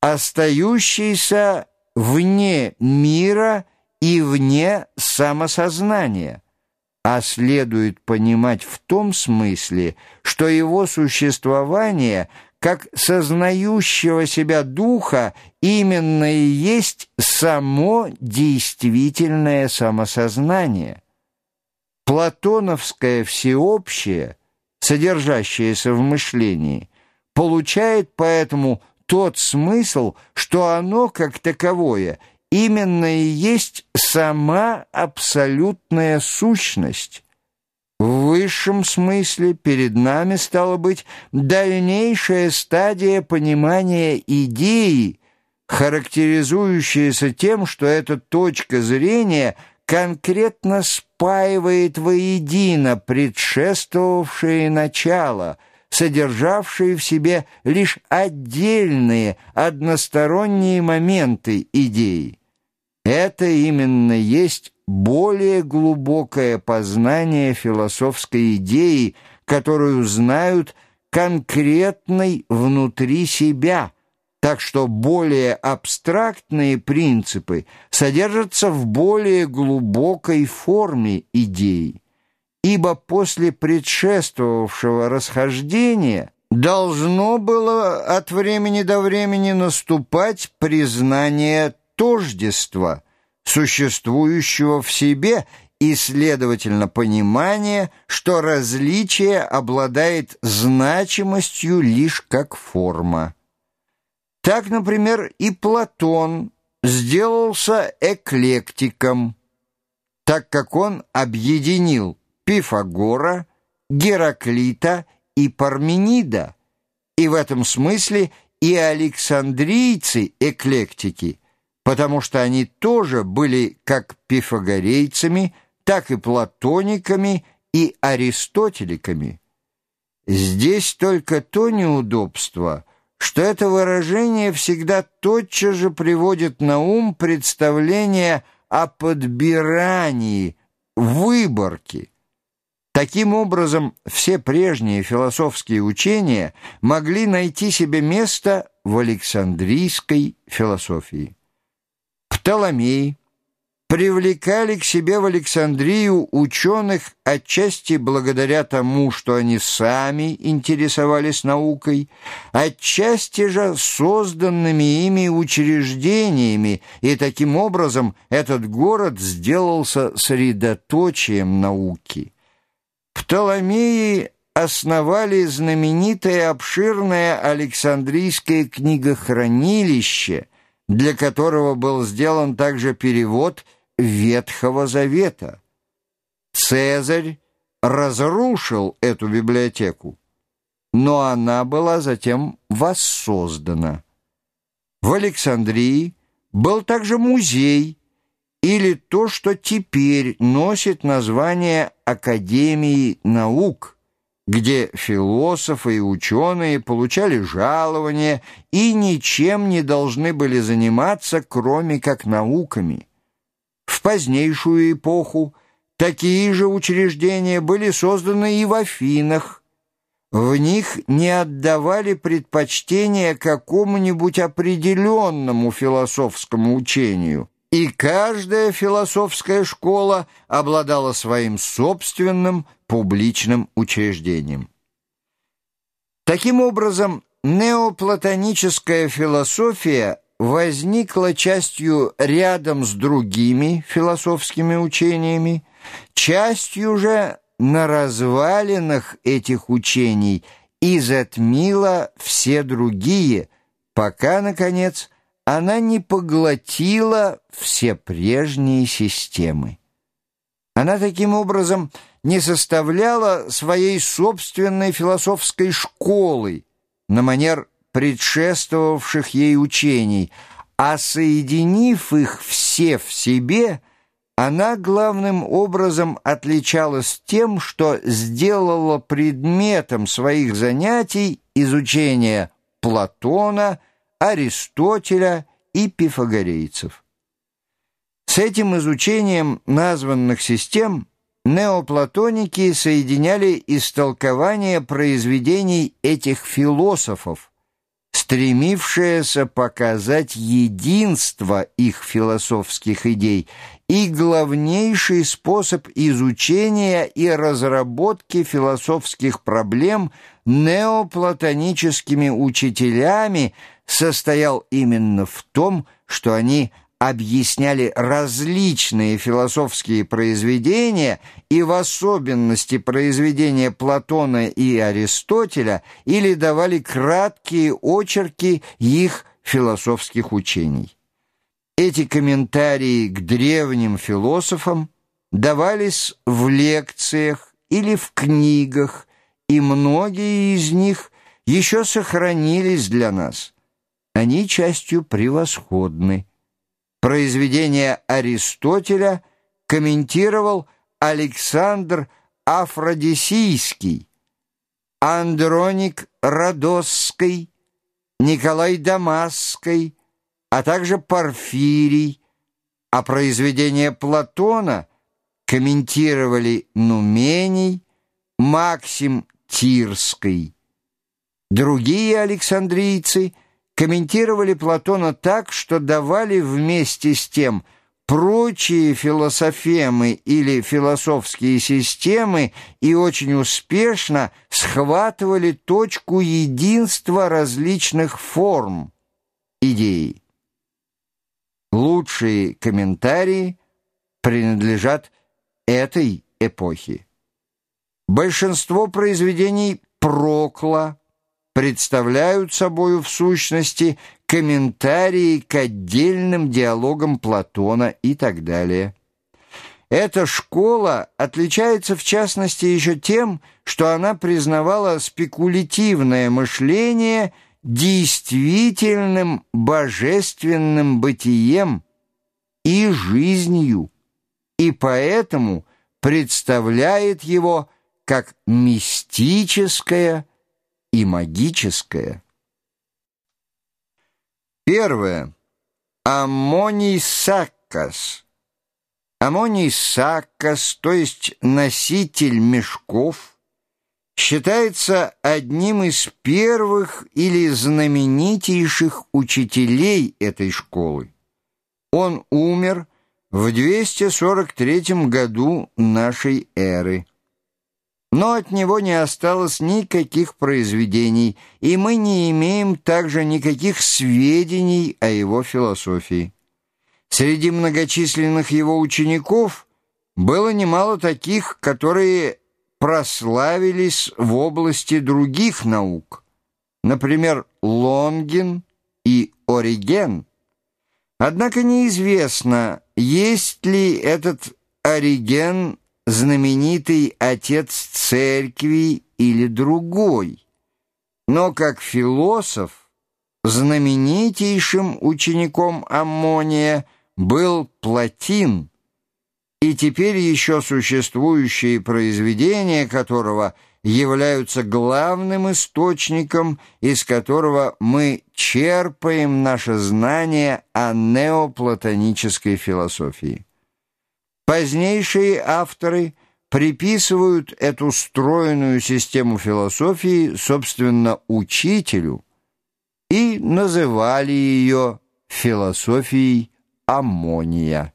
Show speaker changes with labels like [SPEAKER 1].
[SPEAKER 1] остающийся вне мира и вне самосознания, а следует понимать в том смысле, что его существование как сознающего себя духа именно и есть само действительное самосознание. Платоновское всеобщее, содержащееся в мышлении, получает поэтому тот смысл, что оно, как таковое, именно и есть сама абсолютная сущность. В высшем смысле перед нами стала быть дальнейшая стадия понимания идеи, характеризующаяся тем, что эта точка зрения конкретно спаивает воедино предшествовавшее начало – содержавшие в себе лишь отдельные односторонние моменты идеи. Это именно есть более глубокое познание философской идеи, которую знают конкретной внутри себя, так что более абстрактные принципы содержатся в более глубокой форме идеи ибо после предшествовавшего расхождения должно было от времени до времени наступать признание тождества, существующего в себе, и, следовательно, понимание, что различие обладает значимостью лишь как форма. Так, например, и Платон сделался эклектиком, так как он объединил Пифагора, Гераклита и Парменида, и в этом смысле и александрийцы эклектики, потому что они тоже были как пифагорейцами, так и платониками и аристотеликами. Здесь только то неудобство, что это выражение всегда тотчас же приводит на ум представление о подбирании, выборке, Таким образом, все прежние философские учения могли найти себе место в Александрийской философии. Птоломей привлекали к себе в Александрию ученых отчасти благодаря тому, что они сами интересовались наукой, отчасти же созданными ими учреждениями, и таким образом этот город сделался средоточием науки. Птоломеи основали знаменитое обширное Александрийское книгохранилище, для которого был сделан также перевод Ветхого Завета. Цезарь разрушил эту библиотеку, но она была затем воссоздана. В Александрии был также музей, или то, что теперь носит название Академии наук, где философы и ученые получали жалования и ничем не должны были заниматься, кроме как науками. В позднейшую эпоху такие же учреждения были созданы и в Афинах. В них не отдавали предпочтения какому-нибудь определенному философскому учению – и каждая философская школа обладала своим собственным публичным учреждением. Таким образом, неоплатоническая философия возникла частью рядом с другими философскими учениями, частью же на развалинах этих учений и затмила все другие, пока, наконец, она не поглотила все прежние системы. Она таким образом не составляла своей собственной философской школы на манер предшествовавших ей учений, а соединив их все в себе, она главным образом отличалась тем, что сделала предметом своих занятий изучения Платона, Аристотеля и пифагорейцев. С этим изучением названных систем неоплатоники соединяли истолкование произведений этих философов с стремившаяся показать единство их философских идей и главнейший способ изучения и разработки философских проблем неоплатоническими учителями состоял именно в том, что они объясняли различные философские произведения и в особенности произведения Платона и Аристотеля или давали краткие очерки их философских учений. Эти комментарии к древним философам давались в лекциях или в книгах, и многие из них еще сохранились для нас. Они частью превосходны. Произведение Аристотеля комментировал Александр Афродисийский, Андроник Родосский, Николай Дамасский, а также Порфирий, а произведение Платона комментировали Нумений, Максим Тирский. Другие александрийцы – комментировали Платона так, что давали вместе с тем прочие философемы или философские системы и очень успешно схватывали точку единства различных форм идеи. Лучшие комментарии принадлежат этой эпохе. Большинство произведений Прокла, представляют собою в сущности комментарии к отдельным диалогам Платона и так далее. Эта школа отличается в частности еще тем, что она признавала спекулятивное мышление действительным божественным бытием и жизнью, и поэтому представляет его как мистическое и магическое. Первое. Аммоний саккас. Аммоний саккас, то есть носитель мешков, считается одним из первых или знаменитейших учителей этой школы. Он умер в 243 году нашей эры. Но от него не осталось никаких произведений, и мы не имеем также никаких сведений о его философии. Среди многочисленных его учеников было немало таких, которые прославились в области других наук, например, Лонгин и Ориген. Однако неизвестно, есть ли этот Ориген знаменитый отец церкви или другой. Но как философ знаменитейшим учеником Аммония был Платин, и теперь еще существующие произведения которого являются главным источником, из которого мы черпаем наше знание о неоплатонической философии. Позднейшие авторы приписывают эту стройную систему философии, собственно, учителю, и называли ее философией аммония.